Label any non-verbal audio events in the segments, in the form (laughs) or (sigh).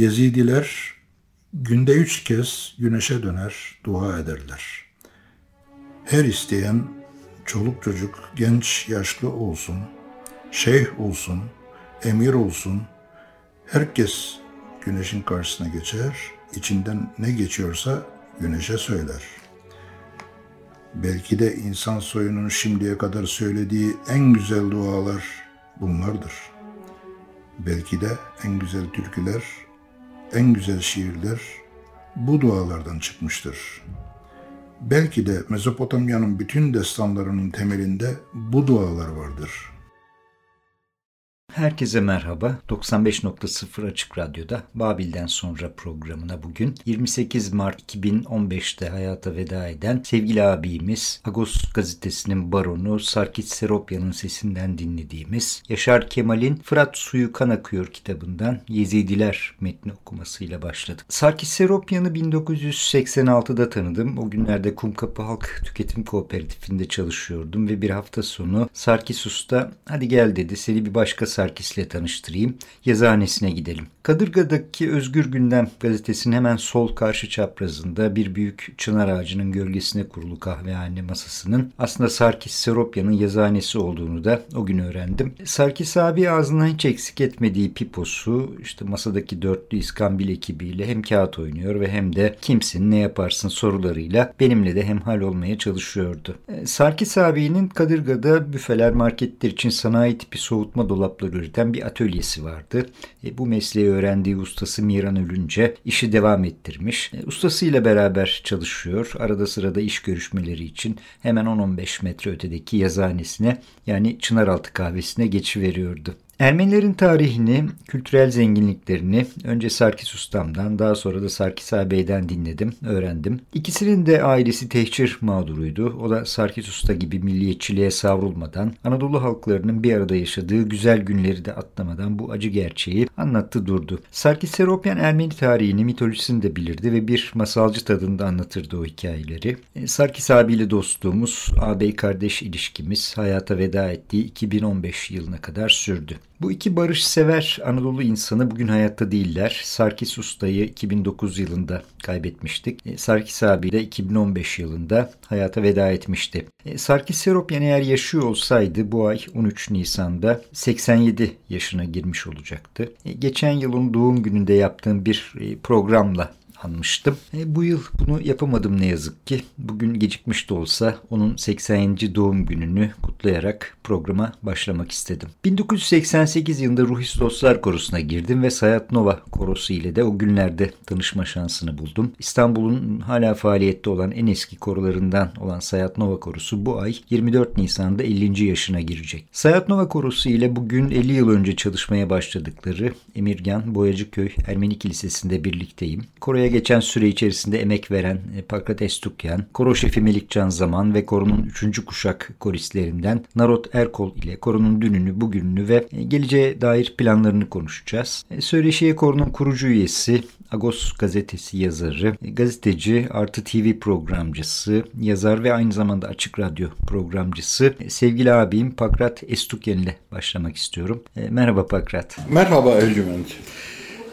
Yezidiler günde üç kez güneşe döner, dua ederler. Her isteyen çoluk çocuk, genç yaşlı olsun, şeyh olsun, emir olsun, herkes güneşin karşısına geçer, içinden ne geçiyorsa güneşe söyler. Belki de insan soyunun şimdiye kadar söylediği en güzel dualar bunlardır. Belki de en güzel türküler en güzel şiirler bu dualardan çıkmıştır. Belki de Mezopotamya'nın bütün destanlarının temelinde bu dualar vardır.'' Herkese merhaba. 95.0 Açık Radyo'da Babil'den sonra programına bugün 28 Mart 2015'te hayata veda eden sevgili abimiz Agos gazetesinin baronu Sarkis Seropya'nın sesinden dinlediğimiz Yaşar Kemal'in Fırat Suyu Kan Akıyor kitabından Yezidiler metni okumasıyla başladık. Sarkis Seropyan'ı 1986'da tanıdım. O günlerde Kumkapı Halk Tüketim Kooperatifinde çalışıyordum ve bir hafta sonu Sarkis Usta hadi gel dedi seni bir başka Sarkis'le tanıştırayım. Yazıhanesine gidelim. Kadırga'daki Özgür Gündem gazetesinin hemen sol karşı çaprazında bir büyük çınar ağacının gölgesine kurulu kahvehane masasının aslında Sarkis Seropya'nın yazıhanesi olduğunu da o gün öğrendim. Sarkis abi ağzından hiç eksik etmediği piposu işte masadaki dörtlü iskambil ekibiyle hem kağıt oynuyor ve hem de kimsin ne yaparsın sorularıyla benimle de hemhal olmaya çalışıyordu. Sarkis abinin Kadırga'da büfeler marketler için sanayi tipi soğutma dolapları üreten bir atölyesi vardı. E, bu mesleği öğrendiği ustası Miran ölünce işi devam ettirmiş. E, ustasıyla beraber çalışıyor. Arada sırada iş görüşmeleri için hemen 10-15 metre ötedeki yazıhanesine yani Çınaraltı kahvesine geçiveriyordu. Ermenilerin tarihini, kültürel zenginliklerini önce Sarkis Ustam'dan daha sonra da Sarkis ağabeyden dinledim, öğrendim. İkisinin de ailesi tehcir mağduruydu. O da Sarkis Usta gibi milliyetçiliğe savrulmadan, Anadolu halklarının bir arada yaşadığı güzel günleri de atlamadan bu acı gerçeği anlattı durdu. Sarkis Seropyan Ermeni tarihini, mitolojisini de bilirdi ve bir masalcı tadında anlatırdı o hikayeleri. E, Sarkis abiyle dostluğumuz, ağabey kardeş ilişkimiz hayata veda ettiği 2015 yılına kadar sürdü. Bu iki barışsever Anadolu insanı bugün hayatta değiller. Sarkis Usta'yı 2009 yılında kaybetmiştik. E, Sarkis abi de 2015 yılında hayata veda etmişti. E, Sarkis Seropyan eğer yaşıyor olsaydı bu ay 13 Nisan'da 87 yaşına girmiş olacaktı. E, geçen yılın doğum gününde yaptığım bir programla anmıştım. E, bu yıl bunu yapamadım ne yazık ki. Bugün gecikmiş de olsa onun 80. doğum gününü kutlayarak programa başlamak istedim. 1988 yılında Ruhis Dostlar Korosu'na girdim ve Sayat Nova Korosu ile de o günlerde tanışma şansını buldum. İstanbul'un hala faaliyette olan en eski korolarından olan Sayat Nova Korosu bu ay 24 Nisan'da 50. yaşına girecek. Sayat Nova Korosu ile bugün 50 yıl önce çalışmaya başladıkları Emirgan Boyacıköy Ermeni Kilisesi'nde birlikteyim. Koroya geçen süre içerisinde emek veren Pakrates Tukyan, koro şefi Melikcan Zaman ve koronun 3. kuşak koristlerinden Narot Erkol ile koronun dününü, bugününü ve e, geleceğe dair planlarını konuşacağız. E, söyleşiye koronun kurucu üyesi, Agos gazetesi yazarı, gazeteci, artı TV programcısı, yazar ve aynı zamanda Açık Radyo programcısı sevgili abim Pakrat Estukyan ile başlamak istiyorum. Merhaba Pakrat. Merhaba Ercüment.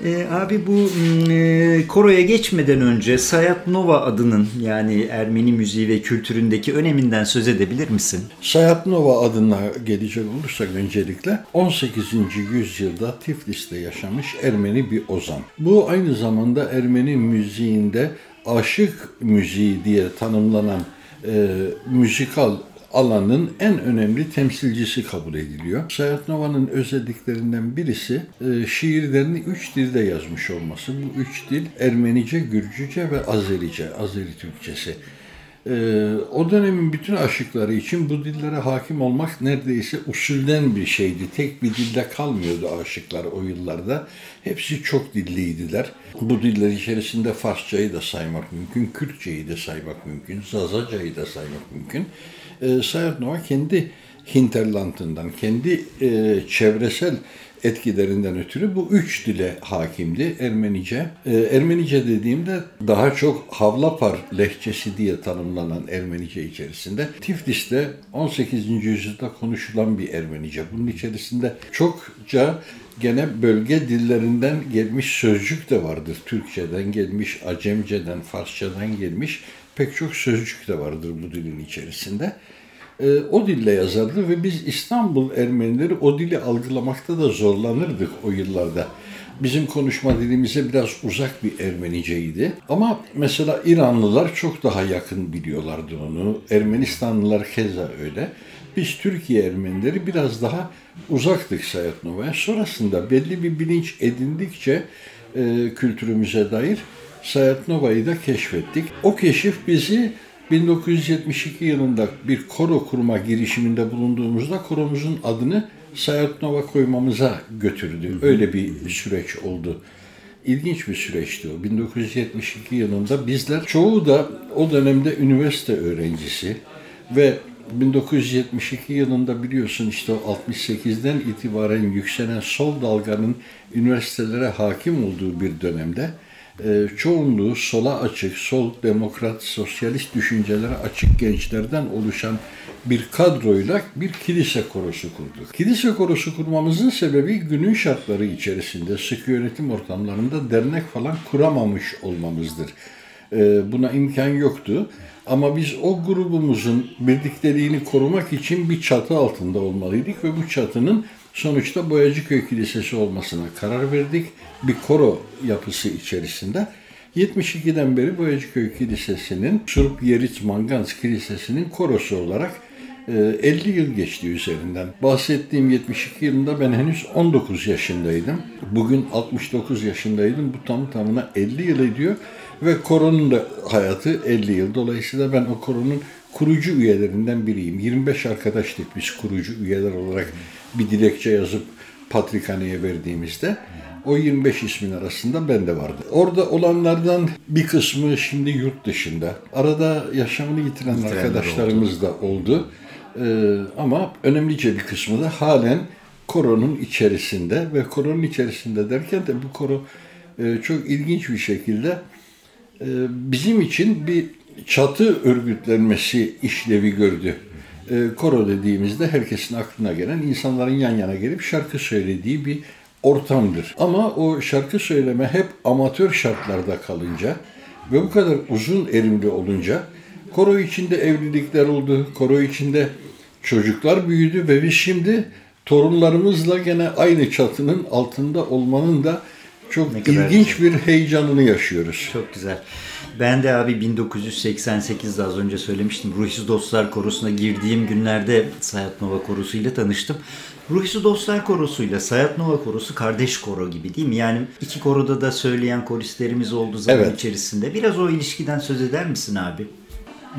E, abi bu mm, e, koroya geçmeden önce Sayat Nova adının yani Ermeni müziği ve kültüründeki öneminden söz edebilir misin? Sayat Nova adına gelecek olursak öncelikle 18. yüzyılda Tiflis'te yaşamış Ermeni bir ozan. Bu aynı zamanda Ermeni müziğinde aşık müziği diye tanımlanan e, müzikal alanın en önemli temsilcisi kabul ediliyor. Sayat Nova'nın özelliklerinden birisi e, şiirlerini üç dilde yazmış olması. Bu üç dil Ermenice, Gürcüce ve Azerice, Azeri Türkçesi. Ee, o dönemin bütün aşıkları için bu dillere hakim olmak neredeyse usulden bir şeydi. Tek bir dilde kalmıyordu aşıklar o yıllarda. Hepsi çok dilliydiler. Bu diller içerisinde Farsçayı da saymak mümkün, Kürtçeyi de saymak mümkün, Zazacayı da saymak mümkün. Ee, Sayat Nova kendi hinterlandından, kendi e, çevresel etkilerinden ötürü bu üç dile hakimdi Ermenice. Ee, Ermenice dediğimde daha çok Havlapar lehçesi diye tanımlanan Ermenice içerisinde Tiflis'te 18. yüzyılda konuşulan bir Ermenice. Bunun içerisinde çokça gene bölge dillerinden gelmiş sözcük de vardır. Türkçeden gelmiş, Acemceden, Farsçadan gelmiş pek çok sözcük de vardır bu dilin içerisinde e, o dille yazardı ve biz İstanbul Ermenileri o dili algılamakta da zorlanırdık o yıllarda. Bizim konuşma dilimize biraz uzak bir Ermeniceydi. Ama mesela İranlılar çok daha yakın biliyorlardı onu. Ermenistanlılar keza öyle. Biz Türkiye Ermenileri biraz daha uzaktık Sayat Nova'ya. Sonrasında belli bir bilinç edindikçe e, kültürümüze dair Sayat Nova'yı da keşfettik. O keşif bizi 1972 yılında bir koro kurma girişiminde bulunduğumuzda koromuzun adını Sayat Nova koymamıza götürdü. Öyle bir süreç oldu. İlginç bir süreçti o. 1972 yılında bizler çoğu da o dönemde üniversite öğrencisi ve 1972 yılında biliyorsun işte o 68'den itibaren yükselen sol dalganın üniversitelere hakim olduğu bir dönemde çoğunluğu sola açık, sol demokrat, sosyalist düşüncelere açık gençlerden oluşan bir kadroyla bir kilise korosu kurduk. Kilise korosu kurmamızın sebebi günün şartları içerisinde sıkı yönetim ortamlarında dernek falan kuramamış olmamızdır. E, buna imkan yoktu. Ama biz o grubumuzun birlikteliğini korumak için bir çatı altında olmalıydık ve bu çatının sonuçta Boyacıköy Kilisesi olmasına karar verdik. Bir koro yapısı içerisinde. 72'den beri Boyacıköy Kilisesi'nin Surp Yerit Mangans Kilisesi'nin korosu olarak 50 yıl geçti üzerinden. Bahsettiğim 72 yılında ben henüz 19 yaşındaydım. Bugün 69 yaşındaydım. Bu tam tamına 50 yıl ediyor. Ve koronun da hayatı 50 yıl. Dolayısıyla ben o koronun kurucu üyelerinden biriyim. 25 arkadaştık biz kurucu üyeler olarak bir dilekçe yazıp Patrikhane'ye verdiğimizde. O 25 ismin arasında ben de vardı. Orada olanlardan bir kısmı şimdi yurt dışında. Arada yaşamını yitiren Yitirenler arkadaşlarımız oldu. da oldu. Ee, ama önemlice bir kısmı da halen koronun içerisinde ve koronun içerisinde derken de bu koro e, çok ilginç bir şekilde e, bizim için bir çatı örgütlenmesi işlevi gördü. E, koro dediğimizde herkesin aklına gelen insanların yan yana gelip şarkı söylediği bir ortamdır. Ama o şarkı söyleme hep amatör şartlarda kalınca ve bu kadar uzun erimli olunca koro içinde evlilikler oldu, koro içinde çocuklar büyüdü ve biz şimdi torunlarımızla gene aynı çatının altında olmanın da çok ne ilginç bir heyecanını yaşıyoruz. Çok güzel. Ben de abi 1988'de az önce söylemiştim. Ruhsuz Dostlar Korosu'na girdiğim günlerde Sayat Nova Korosu ile tanıştım. Ruhsuz Dostlar Korosu ile Sayat Nova Korosu kardeş koro gibi değil mi? Yani iki koroda da söyleyen koristlerimiz oldu zaman evet. içerisinde. Biraz o ilişkiden söz eder misin abi?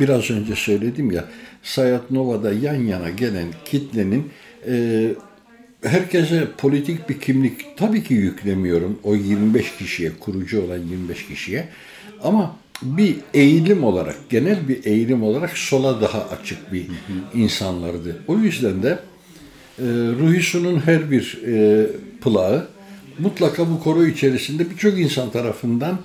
Biraz önce söyledim ya Sayat Nova'da yan yana gelen kitlenin e, herkese politik bir kimlik tabii ki yüklemiyorum o 25 kişiye, kurucu olan 25 kişiye. Ama bir eğilim olarak, genel bir eğilim olarak sola daha açık bir insanlardı. O yüzden de e, Ruhisu'nun her bir e, plağı mutlaka bu koro içerisinde birçok insan tarafından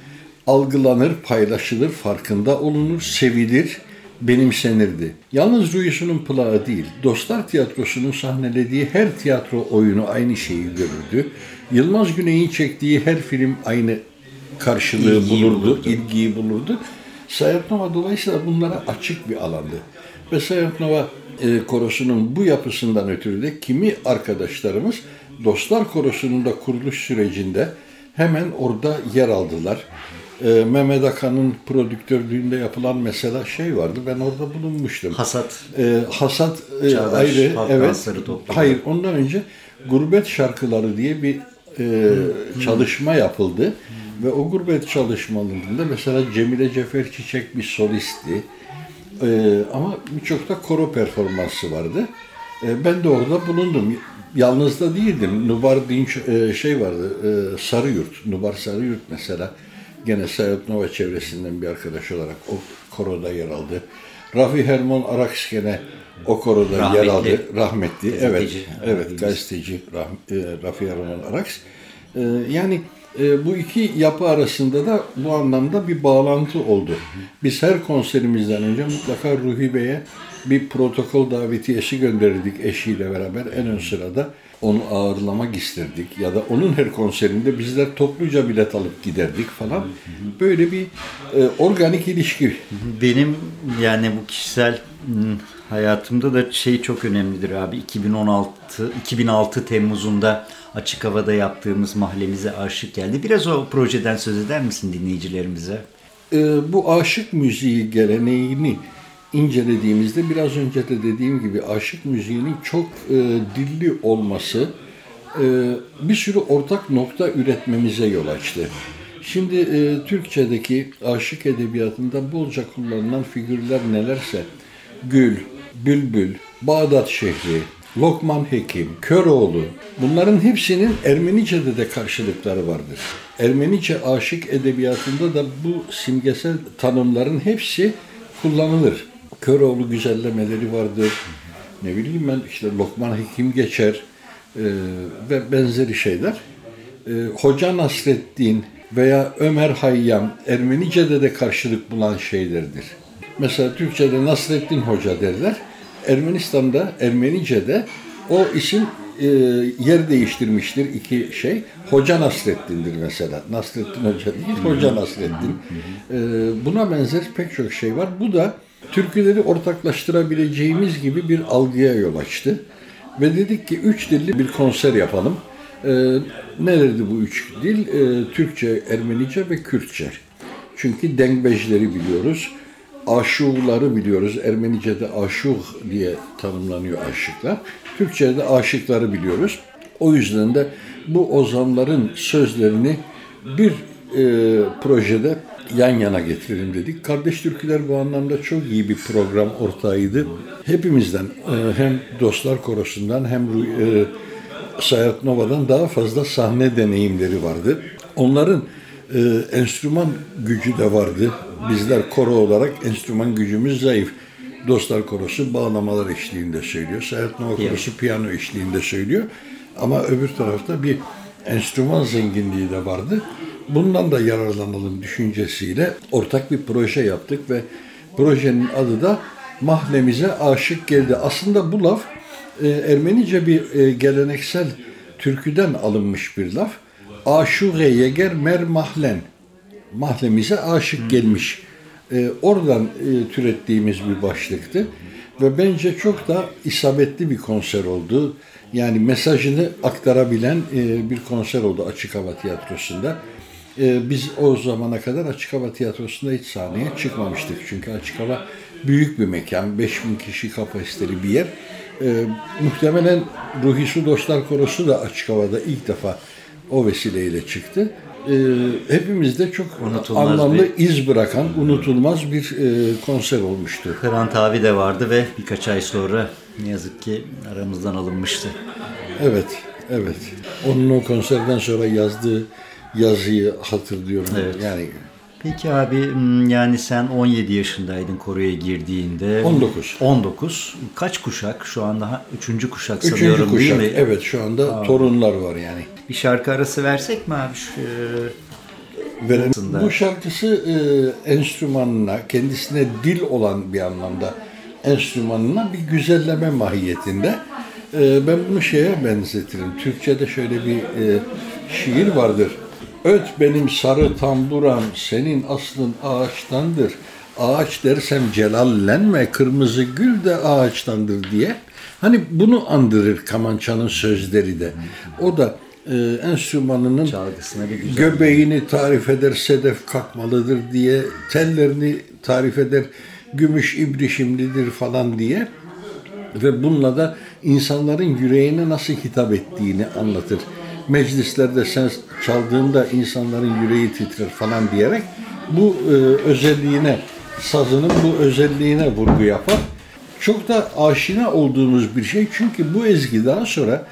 algılanır, paylaşılır, farkında olunur, sevilir benimsenirdi. Yalnız Ruhisu'nun plağı değil, Dostlar Tiyatrosu'nun sahnelediği her tiyatro oyunu aynı şeyi görürdü. Yılmaz Güney'in çektiği her film aynı karşılığı ilgiyi bulurdu, bulurdu, ilgiyi bulurdu. Sayatnova dolayısıyla bunlara açık bir alandı. Ve Sayatnova e, korosunun bu yapısından ötürü de kimi arkadaşlarımız Dostlar Korosu'nun da kuruluş sürecinde hemen orada yer aldılar e, Mehmet Akan'ın prodüktörlüğünde yapılan mesela şey vardı. Ben orada bulunmuştum. Hasat. E, hasat e, ayrı. Evet. Hayır ondan önce Gurbet Şarkıları diye bir e, hmm. çalışma yapıldı. Hmm. Ve o gurbet çalışmalarında mesela Cemile Cefer Çiçek bir solisti. Ee, ama birçok da koro performansı vardı. Ee, ben de orada bulundum. Yalnız da değildim. Nubar Dinç e, şey vardı, e, Sarıyurt, Nubar Sarıyurt mesela. Gene Sayot Nova çevresinden bir arkadaş olarak o koroda yer aldı. Rafi Hermon Araks gene o koroda yer Rahmetli. aldı. Rahmetli. Evet, Gazeteci. evet gazeteci Rah- e, Rafi Hermon Araks. Ee, yani e, bu iki yapı arasında da bu anlamda bir bağlantı oldu. Biz her konserimizden önce mutlaka Ruhi Bey'e bir protokol davetiyesi gönderirdik eşiyle beraber en ön sırada onu ağırlamak isterdik ya da onun her konserinde bizler topluca bilet alıp giderdik falan. Böyle bir e, organik ilişki. Benim yani bu kişisel hmm, hayatımda da şey çok önemlidir abi. 2016 2006 Temmuz'unda açık havada yaptığımız mahallemize aşık geldi. Biraz o projeden söz eder misin dinleyicilerimize? e, bu aşık müziği geleneğini incelediğimizde biraz önce de dediğim gibi aşık müziğinin çok e, dilli olması e, bir sürü ortak nokta üretmemize yol açtı. Şimdi e, Türkçedeki aşık edebiyatında bolca kullanılan figürler nelerse Gül, Bülbül, Bağdat şehri, Lokman Hekim, Köroğlu bunların hepsinin Ermenice'de de karşılıkları vardır. Ermenice aşık edebiyatında da bu simgesel tanımların hepsi kullanılır. Köroğlu güzellemeleri vardır. Ne bileyim ben işte Lokman Hekim geçer e, ve benzeri şeyler. E, Hoca Nasreddin veya Ömer Hayyam Ermenice'de de karşılık bulan şeylerdir. Mesela Türkçe'de Nasreddin Hoca derler. Ermenistan'da, Ermenice'de o isim e, yer değiştirmiştir iki şey. Hoca Nasreddin'dir mesela. Nasreddin Hoca değil, Hoca Nasreddin. E, buna benzer pek çok şey var. Bu da türküleri ortaklaştırabileceğimiz gibi bir algıya yol açtı. Ve dedik ki üç dilli bir konser yapalım. E, nelerdi bu üç dil? E, Türkçe, Ermenice ve Kürtçe. Çünkü dengbejleri biliyoruz. Aşuğları biliyoruz. Ermenice'de aşuğ diye tanımlanıyor aşıklar. Türkçe'de aşıkları biliyoruz. O yüzden de bu ozanların sözlerini bir e, projede yan yana getirelim dedik. Kardeş Türküler bu anlamda çok iyi bir program ortağıydı. Hepimizden e, hem Dostlar Korosu'ndan hem e, Sayat Nova'dan daha fazla sahne deneyimleri vardı. Onların e, enstrüman gücü de vardı. Bizler koro olarak enstrüman gücümüz zayıf. Dostlar Korosu bağlamalar eşliğinde söylüyor. Sayat Nova Korosu piyano eşliğinde söylüyor. Ama öbür tarafta bir enstrüman zenginliği de vardı. Bundan da yararlanalım düşüncesiyle ortak bir proje yaptık ve projenin adı da Mahlemize Aşık Geldi. Aslında bu laf e, Ermenice bir e, geleneksel türküden alınmış bir laf. Aşuge yeger mer mahlen. Mahlemize aşık gelmiş. E, oradan e, türettiğimiz bir başlıktı. Ve bence çok da isabetli bir konser oldu. Yani mesajını aktarabilen e, bir konser oldu Açık Hava Tiyatrosu'nda. E, biz o zamana kadar Açık Hava Tiyatrosu'nda hiç sahneye çıkmamıştık. Çünkü Açık Hava büyük bir mekan, 5000 kişi kapasiteli bir yer. E, muhtemelen Ruhi Su Dostlar Korosu da Açık Hava'da ilk defa o vesileyle çıktı. E, hepimizde çok Unutulmaz anlamlı bir- iz bırakan, unutulmaz bir e, konser olmuştu. Hrant abi de vardı ve birkaç ay sonra ne yazık ki aramızdan alınmıştı. Evet, evet. Onun o konserden sonra yazdığı yazıyı hatırlıyorum. Evet. Yani Peki abi yani sen 17 yaşındaydın Kore'ye girdiğinde. 19. 19. Kaç kuşak? Şu anda ha- üçüncü kuşak üçüncü sanıyorum kuşak. değil mi? Evet, şu anda torunlar var yani. Bir şarkı arası versek mi abi? Şu, e, Aslında. bu şarkısı e, enstrümanına, kendisine dil olan bir anlamda enstrümanına bir güzelleme mahiyetinde. E, ben bunu şeye benzetirim. Türkçe'de şöyle bir e, şiir vardır. Öt benim sarı tamburam, senin aslın ağaçtandır. Ağaç dersem celallenme, kırmızı gül de ağaçtandır diye. Hani bunu andırır Kamança'nın sözleri de. O da e, enstrümanının göbeğini tarif eder sedef kalkmalıdır diye, tellerini tarif eder gümüş ibrişimlidir falan diye ve bununla da insanların yüreğine nasıl hitap ettiğini anlatır. Meclislerde sen çaldığında insanların yüreği titrer falan diyerek bu e, özelliğine sazının bu özelliğine vurgu yapar. Çok da aşina olduğumuz bir şey çünkü bu ezgi daha sonra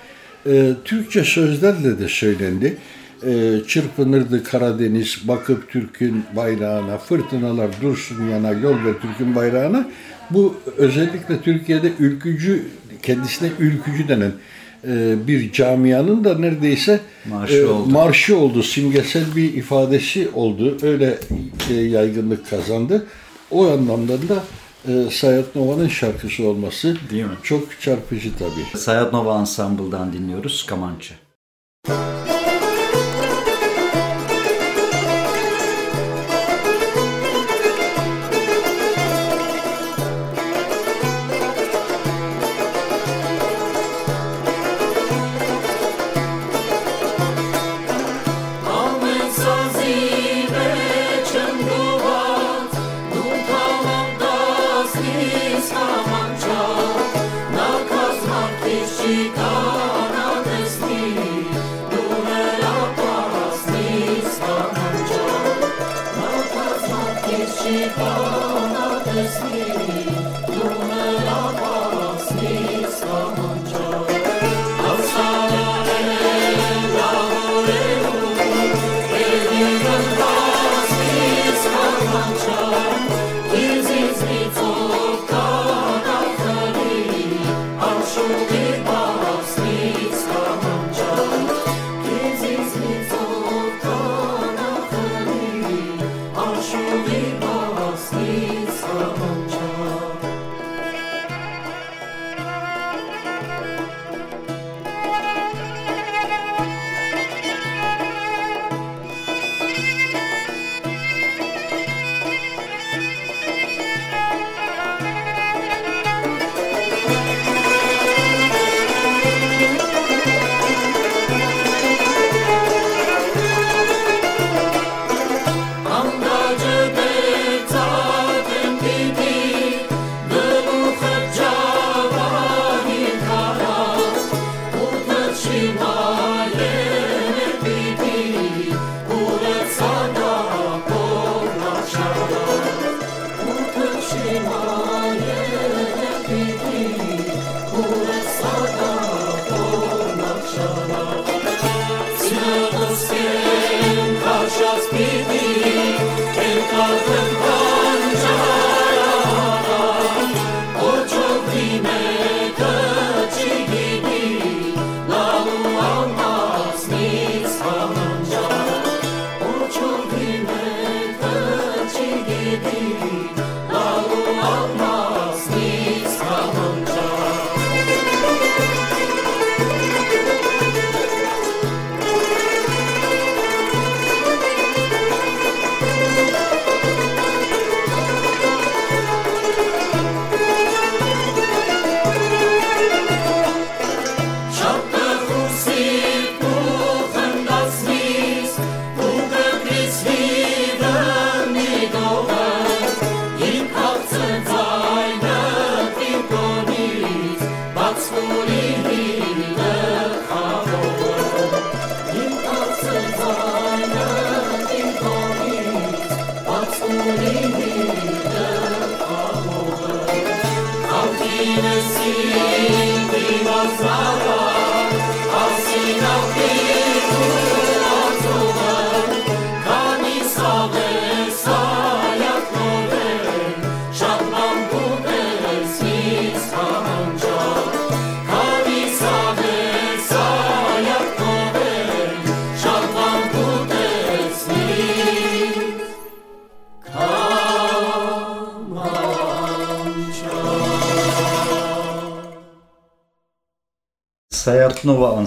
e, Türkçe sözlerle de söylendi. E, çırpınırdı Karadeniz, bakıp Türk'ün bayrağına, fırtınalar dursun yana, yol ver Türk'ün bayrağına. Bu özellikle Türkiye'de ülkücü, kendisine ülkücü denen e, bir camianın da neredeyse Marşı e, oldu. marşı oldu, simgesel bir ifadesi oldu. Öyle e, yaygınlık kazandı. O anlamda da e, Sayat Nova'nın şarkısı olması Değil mi? çok çarpıcı tabii. Sayat Nova Ensemble'dan dinliyoruz Kamança. Sayat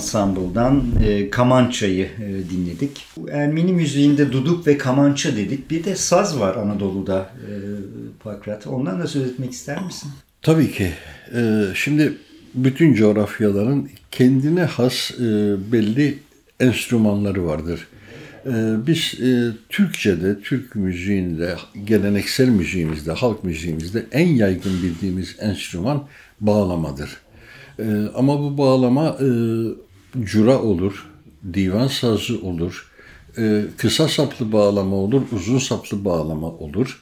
Nova Ensemble'dan e, Kamança'yı e, dinledik. Ermeni müziğinde duduk ve kamança dedik. Bir de saz var Anadolu'da e, Pakrat. Ondan da söz etmek ister misin? Tabii ki. Ee, şimdi bütün coğrafyaların kendine has e, belli enstrümanları vardır. Ee, biz e, Türkçe'de, Türk müziğinde, geleneksel müziğimizde, halk müziğimizde en yaygın bildiğimiz enstrüman bağlamadır. Ee, ama bu bağlama e, cura olur, divan sazı olur, e, kısa saplı bağlama olur, uzun saplı bağlama olur.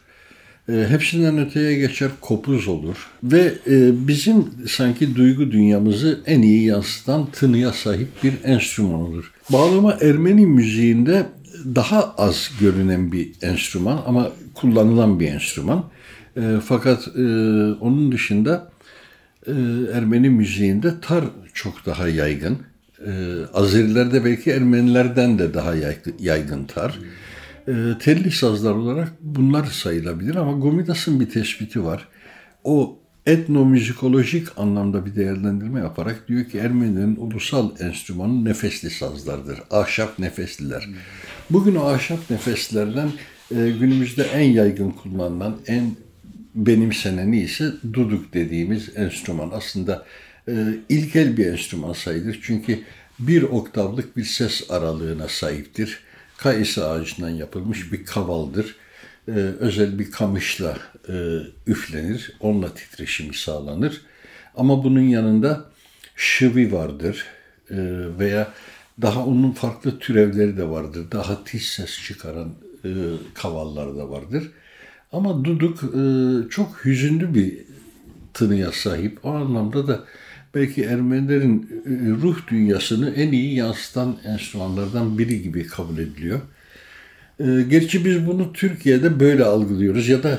E, hepsinden öteye geçer kopuz olur. Ve e, bizim sanki duygu dünyamızı en iyi yansıtan tınıya sahip bir enstrüman olur. Bağlama Ermeni müziğinde daha az görünen bir enstrüman ama kullanılan bir enstrüman. E, fakat e, onun dışında e, Ermeni müziğinde tar çok daha yaygın. E, Azerilerde belki Ermenilerden de daha yaygın, tar. E, telli sazlar olarak bunlar sayılabilir ama Gomidas'ın bir tespiti var. O etnomüzikolojik anlamda bir değerlendirme yaparak diyor ki Ermenilerin ulusal enstrümanı nefesli sazlardır. Ahşap nefesliler. Bugün o ahşap nefeslerden e, günümüzde en yaygın kullanılan, en benimseneni ise duduk dediğimiz enstrüman. Aslında ilkel bir enstrüman sayılır. Çünkü bir oktavlık bir ses aralığına sahiptir. Kayısı ağacından yapılmış bir kavaldır. E, özel bir kamışla e, üflenir. Onunla titreşimi sağlanır. Ama bunun yanında şıvi vardır e, veya daha onun farklı türevleri de vardır. Daha tiz ses çıkaran e, kavallar da vardır. Ama duduk e, çok hüzünlü bir tınıya sahip. O anlamda da belki Ermenilerin e, ruh dünyasını en iyi yansıtan enstrümanlardan biri gibi kabul ediliyor. E, gerçi biz bunu Türkiye'de böyle algılıyoruz ya da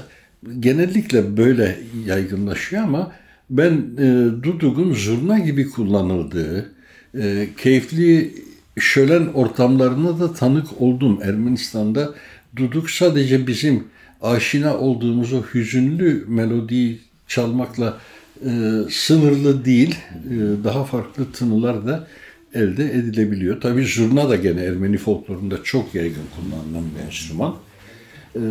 genellikle böyle yaygınlaşıyor ama ben e, dudukun zurna gibi kullanıldığı, e, keyifli şölen ortamlarına da tanık oldum. Ermenistan'da duduk sadece bizim aşina olduğumuz o hüzünlü melodiyi çalmakla e, sınırlı değil, e, daha farklı tınılar da elde edilebiliyor. Tabii zurna da gene Ermeni folklorunda çok yaygın kullanılan bir enstrüman. E,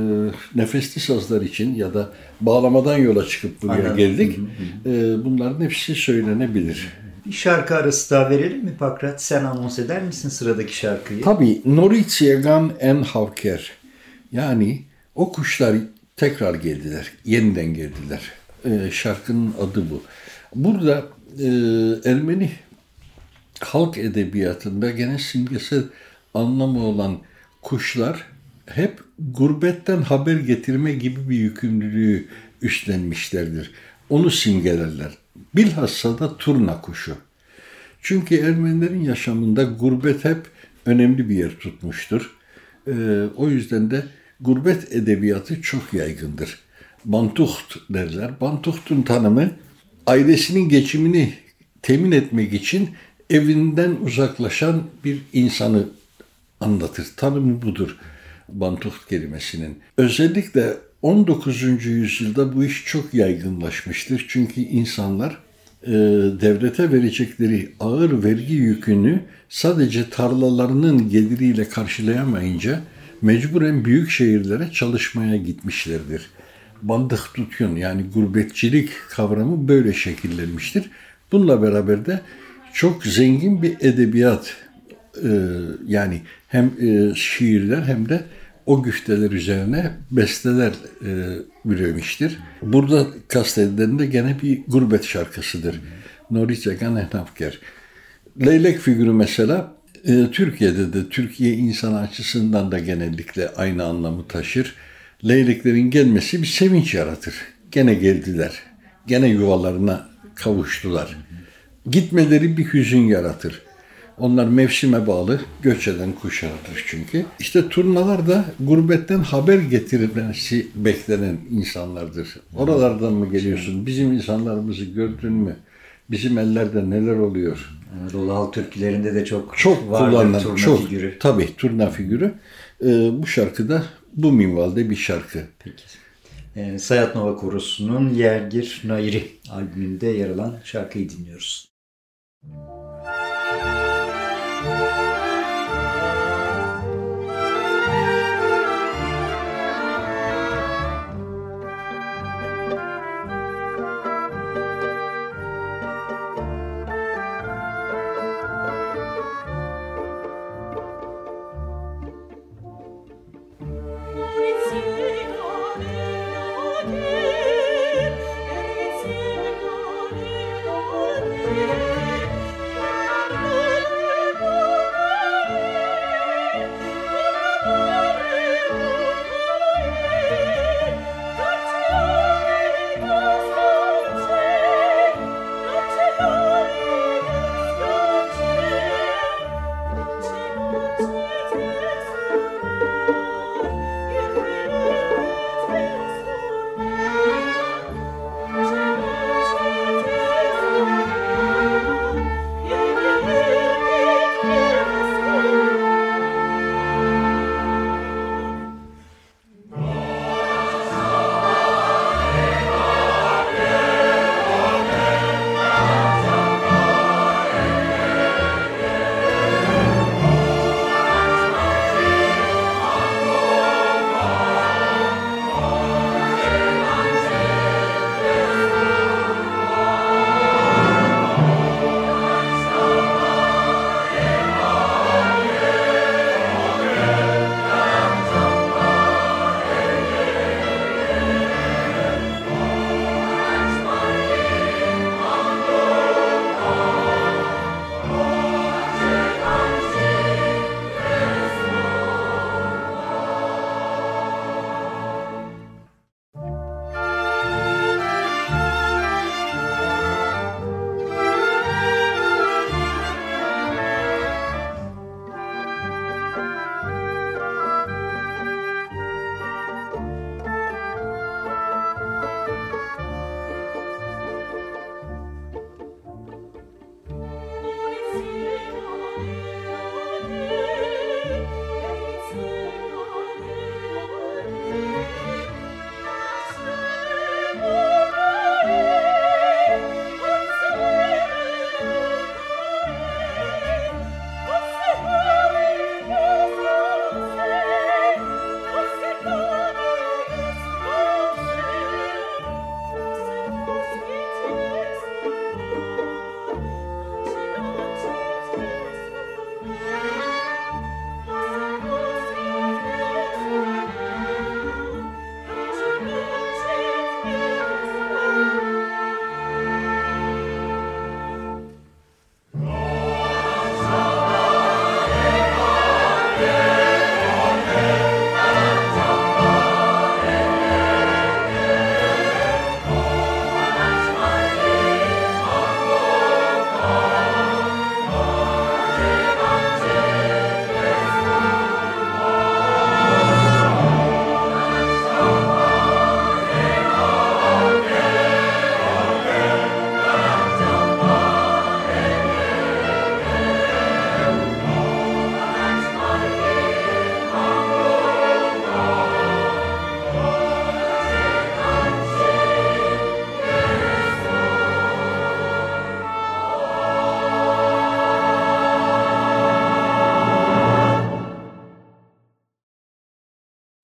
nefesli sazlar için ya da bağlamadan yola çıkıp buraya Aynen. geldik. E, bunların hepsi söylenebilir. Bir şarkı arası daha verelim mi Pakrat? Sen anons eder misin sıradaki şarkıyı? Tabii Noritsyegan en havker. Yani o kuşlar tekrar geldiler. Yeniden geldiler. Ee, şarkının adı bu. Burada e, Ermeni halk edebiyatında gene simgesel anlamı olan kuşlar hep gurbetten haber getirme gibi bir yükümlülüğü üstlenmişlerdir. Onu simgelerler. Bilhassa da turna kuşu. Çünkü Ermenilerin yaşamında gurbet hep önemli bir yer tutmuştur. Ee, o yüzden de gurbet edebiyatı çok yaygındır. Bantuht derler. Bantuht'un tanımı ailesinin geçimini temin etmek için evinden uzaklaşan bir insanı anlatır. Tanımı budur Bantuht kelimesinin. Özellikle 19. yüzyılda bu iş çok yaygınlaşmıştır. Çünkü insanlar e, devlete verecekleri ağır vergi yükünü sadece tarlalarının geliriyle karşılayamayınca mecburen büyük şehirlere çalışmaya gitmişlerdir. Bandık tutun yani gurbetçilik kavramı böyle şekillenmiştir. Bununla beraber de çok zengin bir edebiyat e, yani hem e, şiirler hem de o güfteler üzerine besteler e, üremiştir. Burada kastedilen de gene bir gurbet şarkısıdır. Norwich'e Ganenafker. Leylek figürü mesela e, Türkiye'de de Türkiye insan açısından da genellikle aynı anlamı taşır. Leyleklerin gelmesi bir sevinç yaratır. Gene geldiler. Gene yuvalarına kavuştular. Gitmeleri bir hüzün yaratır. Onlar mevsime bağlı göç eden kuşlardır çünkü. İşte turnalar da gurbetten haber getirilmesi beklenen insanlardır. Oralardan mı geliyorsun? Bizim insanlarımızı gördün mü? Bizim ellerde neler oluyor? Anadolu halk türkülerinde de çok, Çok vardır kullanılan, turna çok figürü. tabii turna figürü. Ee, bu şarkıda bu minvalde bir şarkı. Peki. Ee, Sayat Nova Korosu'nun Yergir Nairi albümünde yer alan şarkıyı dinliyoruz. Thank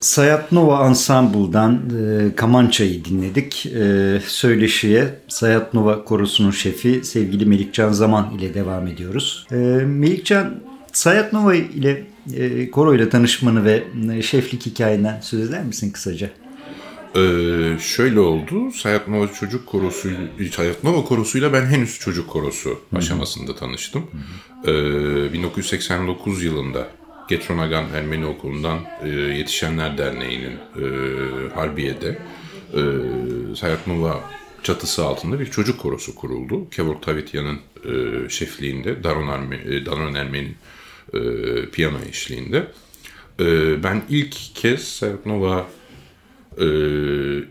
Sayat Nova Ensemble'dan e, Kamança'yı dinledik. E, söyleşiye Sayat Nova Korosu'nun şefi sevgili Melikcan Zaman ile devam ediyoruz. E, Melikcan, Sayat Nova ile e, koro ile tanışmanı ve e, şeflik hikayenden söz eder misin kısaca? Ee, şöyle oldu. Sayat Nova Çocuk Korosu, Sayat Nova Korosu'yla ben henüz çocuk korosu aşamasında tanıştım. Ee, 1989 yılında Getronagan Ermeni Okulu'ndan e, Yetişenler Derneği'nin e, Harbiye'de e, Sayat Nova çatısı altında bir çocuk korosu kuruldu. Kevork Tavityan'ın e, şefliğinde, Daron, Erme, e, Daron Ermeni'nin e, piyano eşliğinde. E, ben ilk kez Sayat Nova e,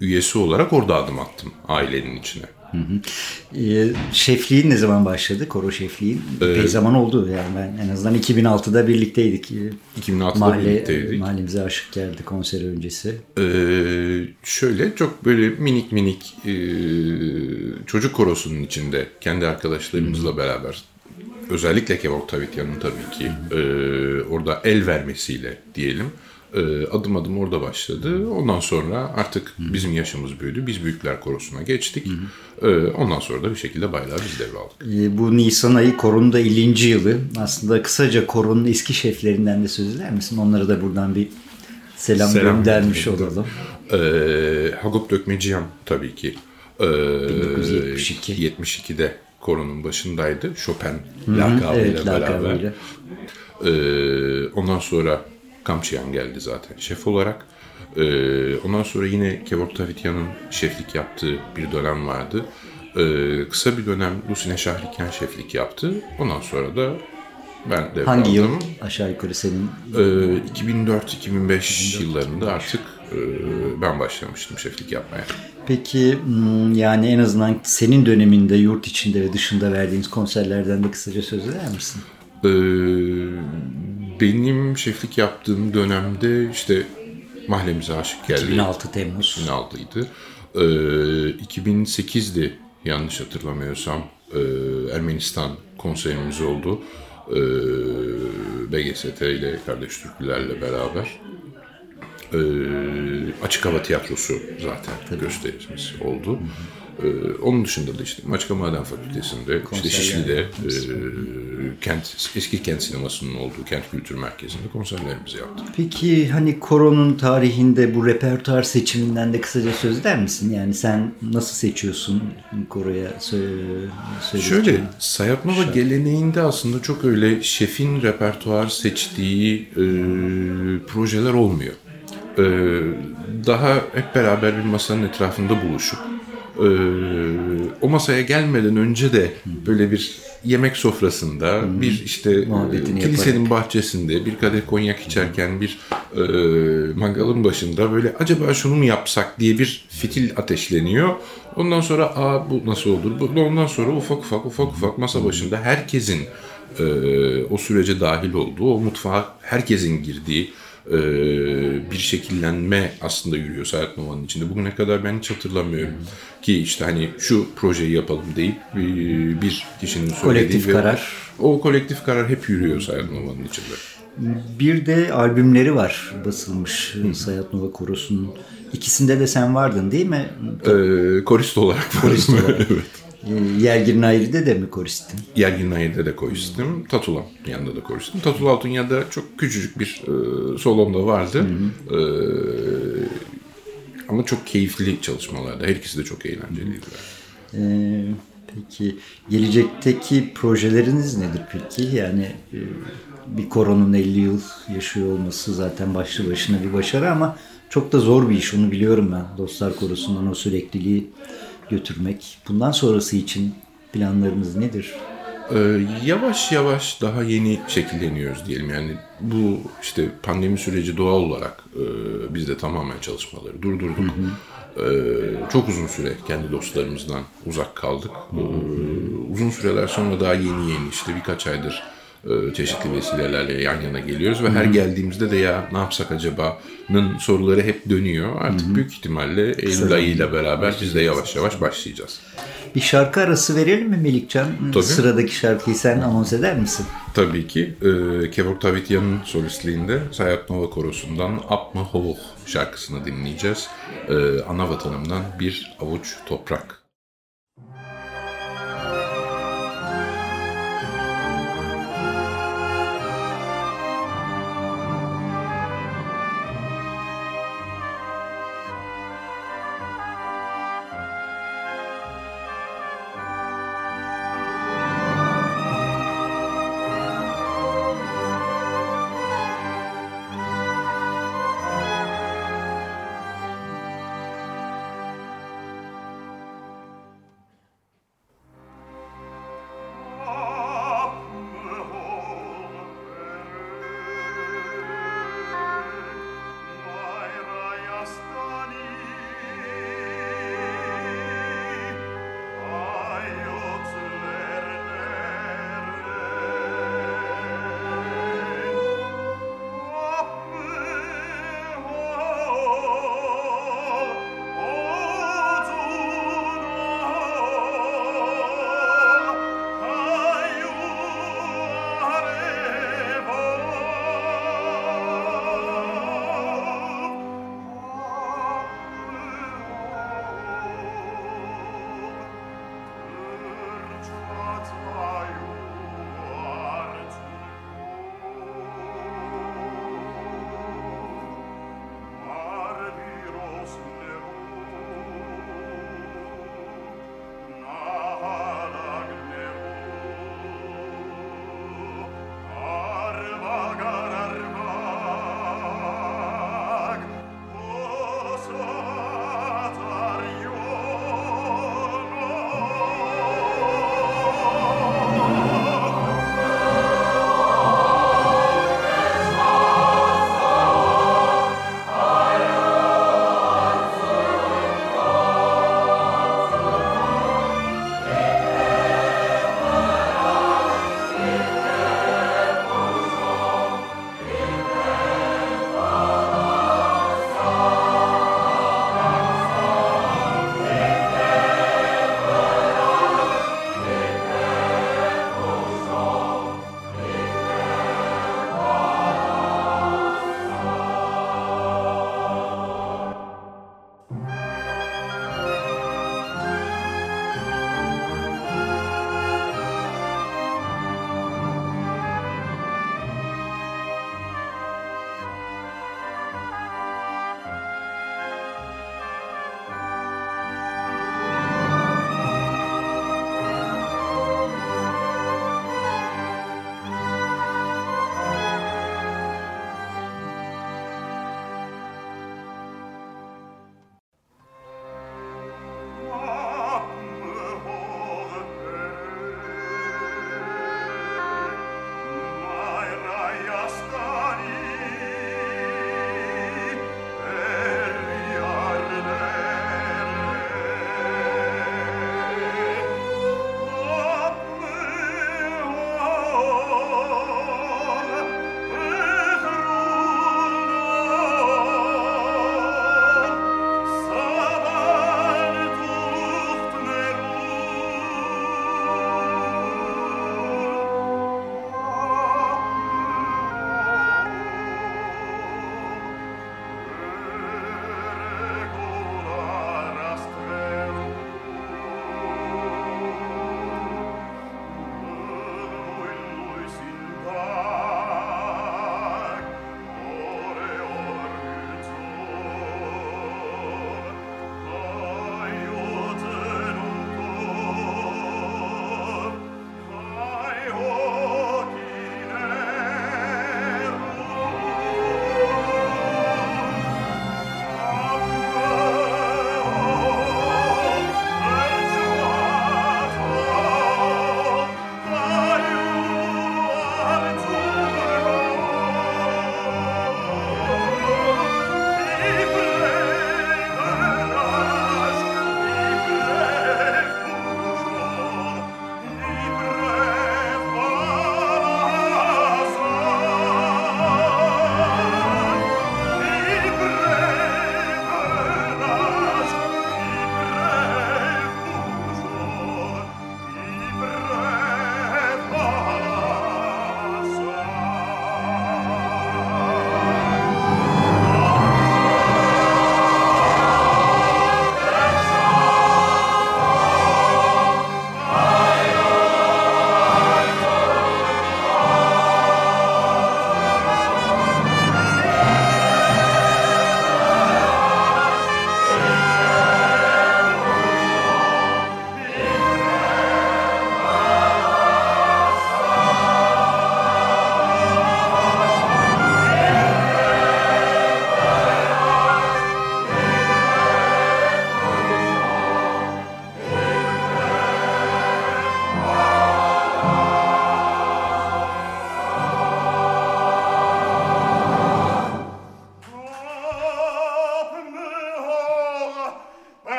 üyesi olarak orada adım attım ailenin içine. E, şefliğin ne zaman başladı? Koro şefliğin. Epey zaman oldu yani ben en azından 2006'da birlikteydik. E, 2006'da Mahalle, birlikteydik. Mahallemize aşık geldi konser öncesi. Ee, şöyle çok böyle minik minik e, çocuk korosunun içinde kendi arkadaşlarımızla beraber özellikle Kevork Tavityan'ın tabii ki e, orada el vermesiyle diyelim adım adım orada başladı. Ondan sonra artık bizim yaşımız büyüdü. Biz Büyükler Korosu'na geçtik. E, ondan sonra da bir şekilde bayrağı biz devraldık. E, bu Nisan ayı Koron'un da 50. yılı. Aslında kısaca Koron'un eski şeflerinden de söz eder misin? Onlara da buradan bir selam, Selam göndermiş olalım. Ee, Hagop Dökmeciyan tabii ki. Ee, 1972. 72'de koronun başındaydı. Chopin lakabıyla Evet, beraber. lakabıyla. Ee, ondan sonra Kamçıyan geldi zaten şef olarak. Ee, ondan sonra yine Kevork Tavityan'ın şeflik yaptığı bir dönem vardı. Ee, kısa bir dönem Lusine Şahriken şeflik yaptı. Ondan sonra da ben devraldım. Hangi yıl aşağı yukarı senin? Ee, 2004-2005 yıllarında artık e, ben başlamıştım şeflik yapmaya. Peki hmm, yani en azından senin döneminde yurt içinde ve dışında verdiğiniz konserlerden de kısaca söz eder misin? Ee, benim şeflik yaptığım dönemde işte Mahallemize Aşık geldi. 2006 Temmuz. 2006'ydı. Ee, 2008'di yanlış hatırlamıyorsam ee, Ermenistan konserimiz oldu. Ee, BGST ile Kardeş Türkülerle beraber. Ee, Açık Hava Tiyatrosu zaten gösterimiz oldu. Ee, onun dışında da işte Maçka Maden Fakültesi'nde, işte Şişli'de, e, kent, eski kent sinemasının olduğu kent kültür merkezinde konserlerimizi yaptık. Peki hani koronun tarihinde bu repertuar seçiminden de kısaca söz eder misin? Yani sen nasıl seçiyorsun koroya sö- söyleyeceğin? Şöyle, Sayat Nova geleneğinde aslında çok öyle şefin repertuar seçtiği e, projeler olmuyor. E, daha hep beraber bir masanın etrafında buluşup e, o masaya gelmeden önce de böyle bir yemek sofrasında bir işte Muhabbetini e, kilisenin bahçesinde bir kadeh konyak içerken bir e, mangalın başında böyle acaba şunu mu yapsak diye bir fitil ateşleniyor. Ondan sonra aa bu nasıl olur? Bu, ondan sonra ufak ufak ufak ufak masa başında herkesin e, o sürece dahil olduğu, o mutfağa herkesin girdiği e, bir şekillenme aslında yürüyor Sayat Nova'nın içinde. Bugüne kadar ben hiç hatırlamıyorum ki işte hani şu projeyi yapalım deyip bir, bir kişinin söylediği Kolektif ve karar. O kolektif karar hep yürüyor Sayat Nova'nın içinde. Bir de albümleri var basılmış Sayat Nova Korosu'nun. İkisinde de sen vardın değil mi? Ee, korist olarak Korist varım. olarak. (laughs) evet. Yergin Ayrı'da de mi koristin? Yergin Nayir'de de koristim. Tatula yanında da koristim. Tatula Altunya'da çok küçücük bir e, solom da vardı. E, ama çok keyifli çalışmalardı. Her ikisi de çok eğlenceliydi. Ee, peki gelecekteki projeleriniz nedir peki? Yani e, bir koronun 50 yıl yaşıyor olması zaten başlı başına bir başarı ama çok da zor bir iş onu biliyorum ben. Dostlar Korosu'ndan o sürekliliği götürmek. Bundan sonrası için planlarınız nedir? Ee, yavaş yavaş daha yeni şekilleniyoruz diyelim. Yani bu işte pandemi süreci doğal olarak e, biz de tamamen çalışmaları durdurduk. Ee, çok uzun süre kendi dostlarımızdan uzak kaldık. Ee, uzun süreler sonra daha yeni yeni işte birkaç aydır e, çeşitli vesilelerle yan yana geliyoruz ve her geldiğimizde de ya ne yapsak acaba'nın soruları hep dönüyor. Artık büyük ihtimalle Eylül ayıyla beraber biz de yavaş yavaş başlayacağız. Bir şarkı arası verelim mi Melikcan? Tabii. Sıradaki şarkıyı sen anons eder misin? Tabii ki e, Kevork Tavityan'ın solistliğinde Sayat Nova Korosu'ndan Apma Hovuh şarkısını dinleyeceğiz. E, ana vatanımdan bir avuç toprak.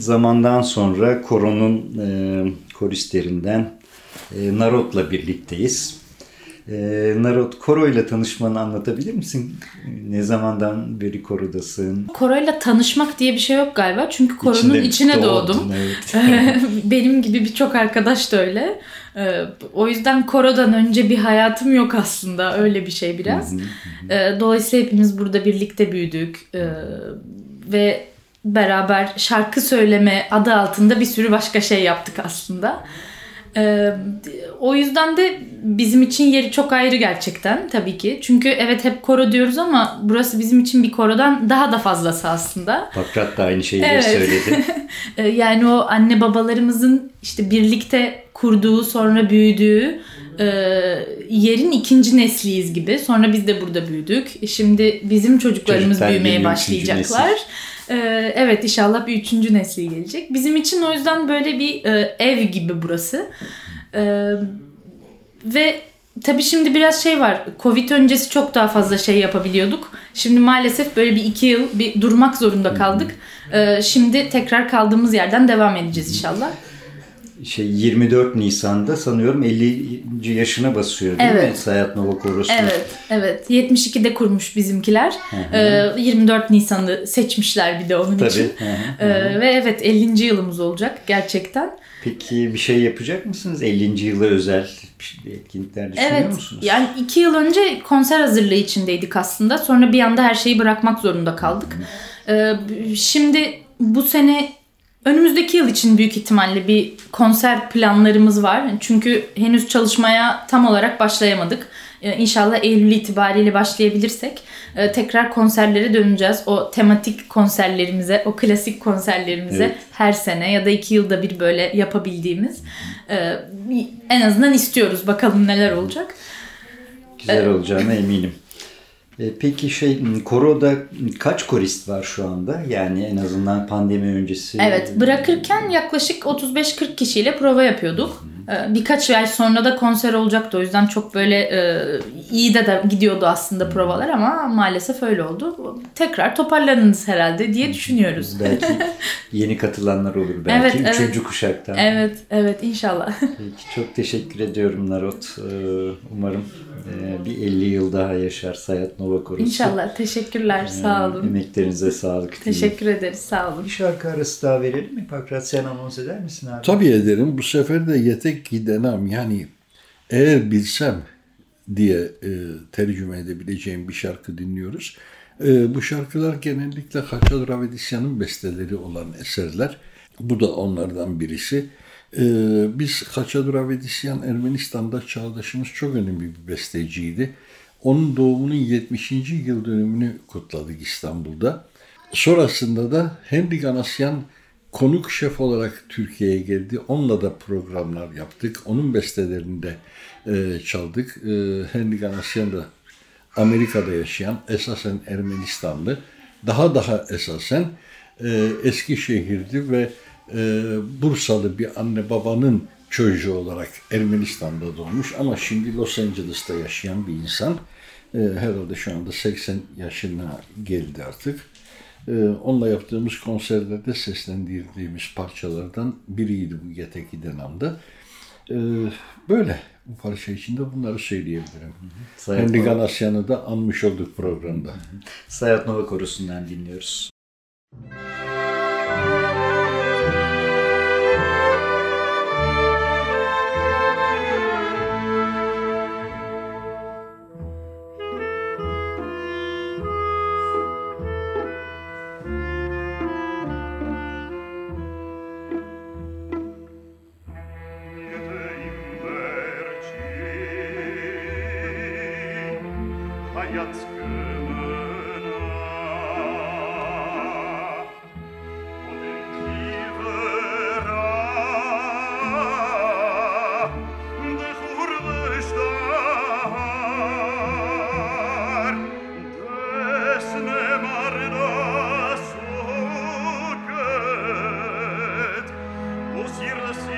Zamandan sonra koronun e, koristlerinden e, Narot'la birlikteyiz. E, Narot, koro ile tanışmanı anlatabilir misin? Ne zamandan beri korodasın? Koro'yla tanışmak diye bir şey yok galiba. Çünkü koronun içine, içine doğdum. evet. (laughs) Benim gibi birçok arkadaş da öyle. Ee, O yüzden korodan önce bir hayatım yok aslında. Öyle bir şey biraz. Ee, Dolayısıyla hepimiz burada birlikte büyüdük. Ee, Ve beraber şarkı söyleme adı altında bir sürü başka şey yaptık aslında. Ee, o yüzden de bizim için yeri çok ayrı gerçekten tabii ki. Çünkü evet hep koro diyoruz ama burası bizim için bir korodan daha da fazlası aslında. Pakrat da aynı şeyleri Evet. söyledi. (laughs) Ee, Yani o anne babalarımızın işte birlikte kurduğu sonra büyüdüğü e, yerin ikinci nesliyiz gibi. Sonra biz de burada büyüdük. Şimdi bizim çocuklarımız Çocuklar büyümeye başlayacaklar. Ee, evet inşallah bir üçüncü nesli gelecek. Bizim için o yüzden böyle bir e, ev gibi burası. Ee, ve tabii şimdi biraz şey var. Covid öncesi çok daha fazla şey yapabiliyorduk. Şimdi maalesef böyle bir iki yıl bir durmak zorunda kaldık. Ee, şimdi tekrar kaldığımız yerden devam edeceğiz inşallah. Şey 24 Nisan'da sanıyorum 50. yaşına basıyor değil mi? Evet. Sayat Nova Korosu. Evet, evet. 72'de kurmuş bizimkiler. Ee, 24 Nisan'ı seçmişler bir de onun Tabii. için. Hı hı. Ee, ve evet 50. yılımız olacak gerçekten. Peki bir şey yapacak mısınız? 50. yıla özel bir etkinlikler düşünüyor Evet. musunuz? Yani iki yıl önce konser hazırlığı içindeydik aslında. Sonra bir anda her şeyi bırakmak zorunda kaldık. Ee, şimdi bu sene önümüzdeki yıl için büyük ihtimalle bir konser planlarımız var. Çünkü henüz çalışmaya tam olarak başlayamadık. Ee, İnşallah Eylül itibariyle başlayabilirsek e, tekrar konserlere döneceğiz. O tematik konserlerimize, o klasik konserlerimize Evet. her sene ya da iki yılda bir böyle yapabildiğimiz e, en azından istiyoruz. Bakalım neler olacak. Güzel olacağına eminim. E, Peki şey koroda kaç korist var şu anda? Yani en azından pandemi öncesi. Evet bırakırken yaklaşık 35-40 kişiyle prova yapıyorduk. Ee, Birkaç ay sonra da konser olacaktı. O yüzden çok böyle e, iyi de, de gidiyordu aslında provalar ama maalesef öyle oldu. Tekrar toparlanırız herhalde diye düşünüyoruz. Belki (laughs) yeni katılanlar olur belki. Evet, Üçüncü evet. kuşaktan. Evet, evet inşallah. Peki, çok teşekkür ediyorum Narot. Umarım e, bir 50 yıl daha yaşar Sayat Nova Korosu. İnşallah. Teşekkürler. Sağ olun. Emeklerinize sağlık. diyeyim. Teşekkür ederiz. Sağ olun. Bir şarkı arası daha verelim mi? Pakrat sen anons eder misin abi? Tabii ederim. Bu sefer de yetek gidenem. Yani eğer bilsem diye e, tercüme edebileceğim bir şarkı dinliyoruz. E, bu şarkılar genellikle Haçal Ravedisyan'ın besteleri olan eserler. Bu da onlardan birisi. E, biz Haçal Ravedisyan Ermenistan'da çağdaşımız çok önemli bir besteciydi. Onun doğumunun 70. yıl dönümünü kutladık İstanbul'da. Sonrasında da Henry Ganasyan konuk şef olarak Türkiye'ye geldi. Onunla da programlar yaptık. Onun bestelerini de e, çaldık. E, Henry Ganasyan da Amerika'da yaşayan, esasen Ermenistanlı. Daha daha esasen e, Eskişehir'di ve e, Bursalı bir anne babanın çocuğu olarak Ermenistan'da doğmuş ama şimdi Los Angeles'ta yaşayan bir insan. E, herhalde şu anda 80 yaşına geldi artık. Ee, onunla yaptığımız konserlerde seslendirdiğimiz parçalardan biriydi bu Yeteki Denam'da. Ee, böyle bu parça içinde bunları söyleyebilirim. Sayat Henry Ganasyan'ı da anmış olduk programda. Sayat Nova Korosu'ndan dinliyoruz. Hayat O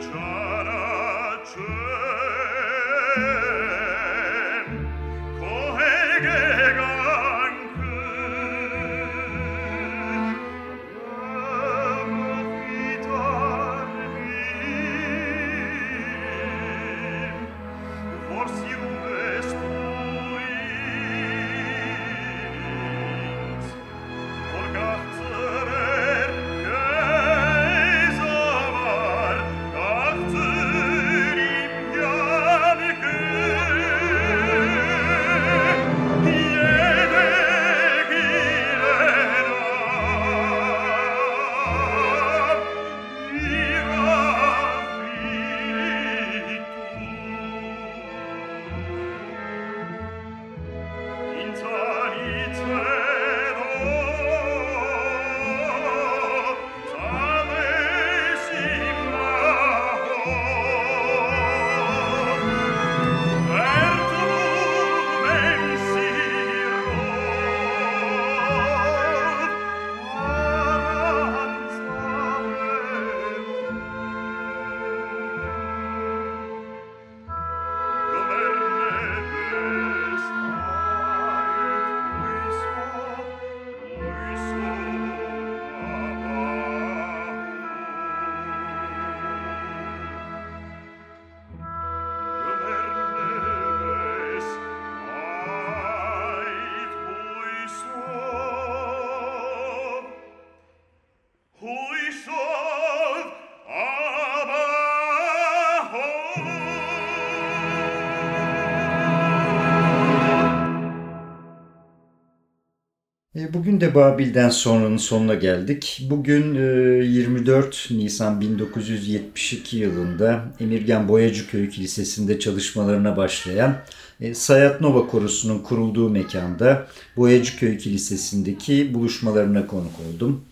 try. Bugün de Babil'den sonranın sonuna geldik. Bugün 24 e, Nisan 1972 yılında Emirgan Boyacıköy Kilisesi'nde çalışmalarına başlayan e, Sayat Nova Korosu'nun kurulduğu mekanda Boyacıköy Kilisesi'ndeki buluşmalarına konuk oldum.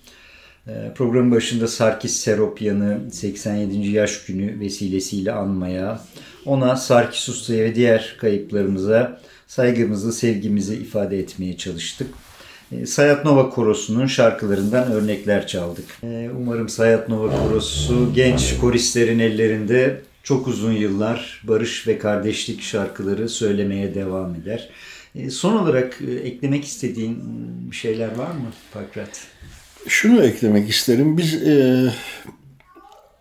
Programın başında Sarkis Seropyan'ı 87. yaş günü vesilesiyle anmaya, ona Sarkis Usta'ya ve diğer kayıplarımıza saygımızı, sevgimizi ifade etmeye çalıştık. E, Sayat Nova Korosu'nun şarkılarından örnekler çaldık. E, umarım Sayat Nova Korosu genç koristlerin ellerinde çok uzun yıllar barış ve kardeşlik şarkıları söylemeye devam eder. E, son olarak eklemek istediğin şeyler var mı Pakrat? Şunu eklemek isterim. Biz e,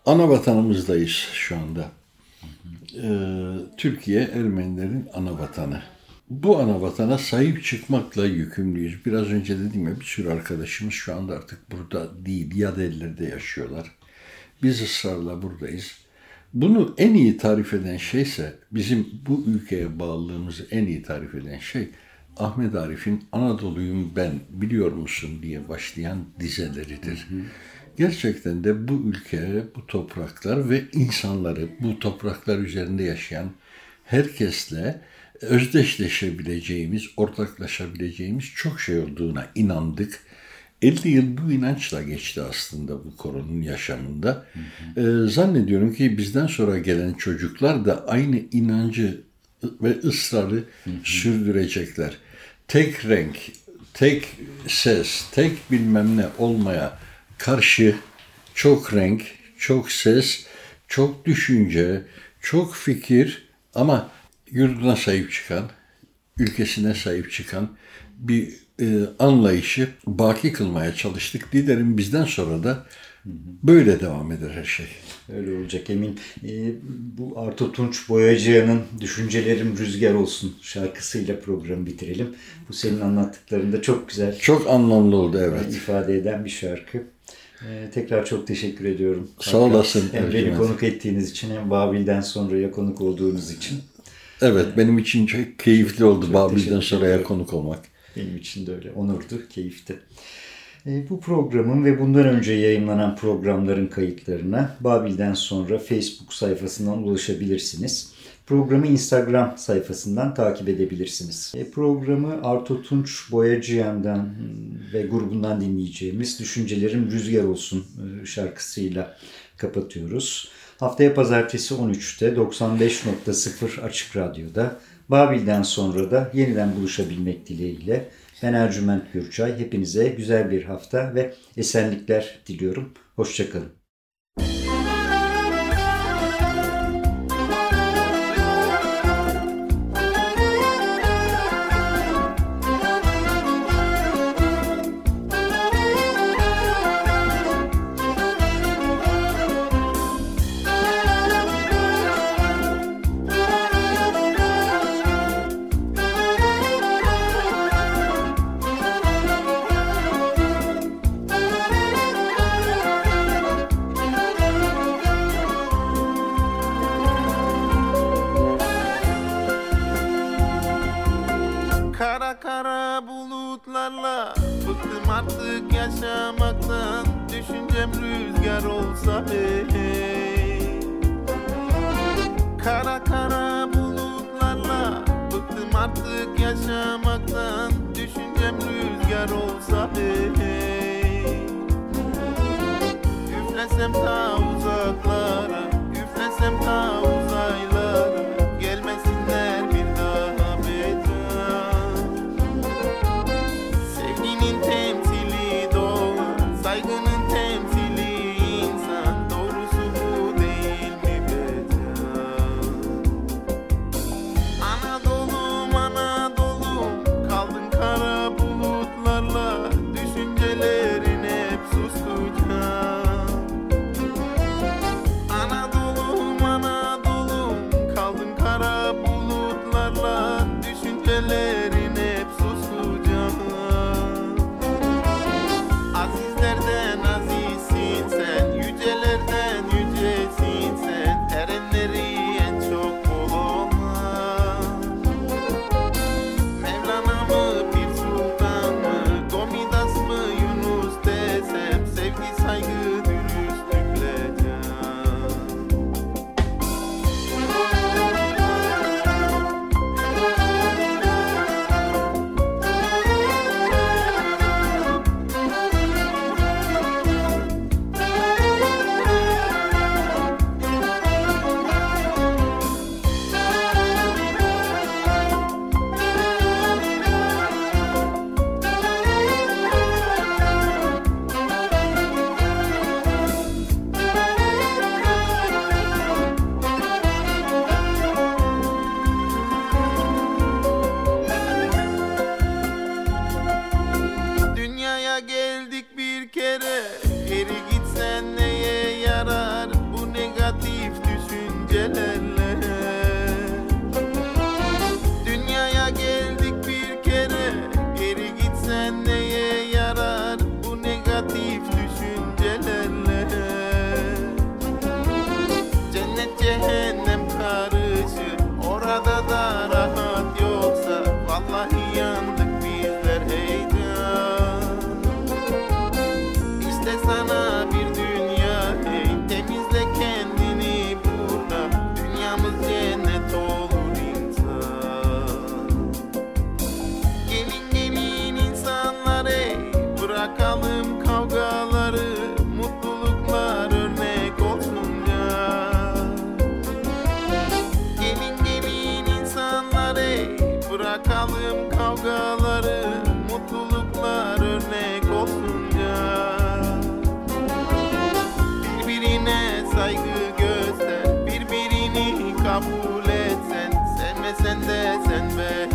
ana vatanımızdayız şu anda. E, Türkiye Ermenilerin ana vatanı bu ana vatana sahip çıkmakla yükümlüyüz. Biraz önce dedim ya bir sürü arkadaşımız şu anda artık burada değil, ya ellerde yaşıyorlar. Biz ısrarla buradayız. Bunu en iyi tarif eden şeyse bizim bu ülkeye bağlılığımızı en iyi tarif eden şey Ahmet Arif'in Anadolu'yum ben biliyor musun diye başlayan dizeleridir. Hı hı. Gerçekten de bu ülke, bu topraklar ve insanları bu topraklar üzerinde yaşayan herkesle özdeşleşebileceğimiz, ortaklaşabileceğimiz çok şey olduğuna inandık. 50 yıl bu inançla geçti aslında bu koronun yaşamında. Hı hı. Ee, zannediyorum ki bizden sonra gelen çocuklar da aynı inancı ve ısrarı hı hı. sürdürecekler. Tek renk, tek ses, tek bilmem ne olmaya karşı çok renk, çok ses, çok düşünce, çok fikir ama yurduna sahip çıkan, ülkesine sahip çıkan bir e, anlayışı baki kılmaya çalıştık. Dilerim bizden sonra da böyle devam eder her şey. Öyle olacak emin. E, bu Arto Tunç Boyacıyan'ın Düşüncelerim Rüzgar Olsun şarkısıyla programı bitirelim. Bu senin anlattıklarında çok güzel. Çok anlamlı oldu evet. ifade eden bir şarkı. Ee, tekrar çok teşekkür ediyorum. Sağ olasın. Hem beni konuk ettiğiniz için hem Babil'den sonraya konuk olduğunuz için. Evet benim için çok keyifli oldu Babil'den sonraya konuk olmak. Benim için de öyle. Onurdu, keyifti. E, bu programın ve bundan önce yayınlanan programların kayıtlarına Babil'den sonra Facebook sayfasından ulaşabilirsiniz. Programı Instagram sayfasından takip edebilirsiniz. E, programı Arto Tunç Boyacıyan'dan ve grubundan dinleyeceğimiz Düşüncelerim Rüzgar Olsun e, şarkısıyla kapatıyoruz. Haftaya pazartesi 13'te 95.0 Açık Radyo'da Babil'den sonra da yeniden buluşabilmek dileğiyle ben Ercüment Gürçay. Hepinize güzel bir hafta ve esenlikler diliyorum. Hoşçakalın. kabulet sen sen me sen this, sen